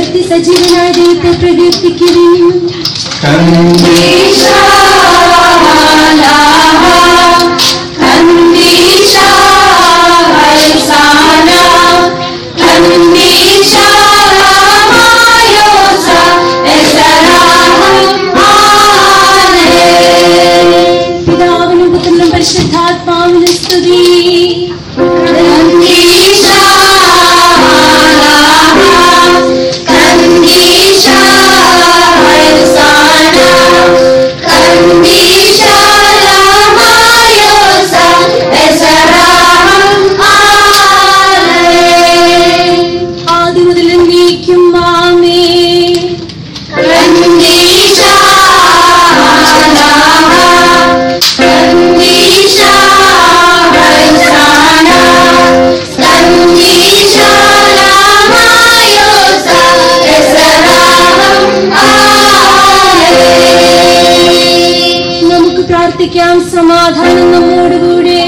ഉയർത്തി സജീവനായ ദൈവത്തെ പ്രകീർത്തിക്കുകയും പിതാവിനും പുത്രനും പരിശുദ്ധാത്മാവിനും പ്രാർത്ഥിക്കാം സമാധാനം നമ്മോടുകൂടെ.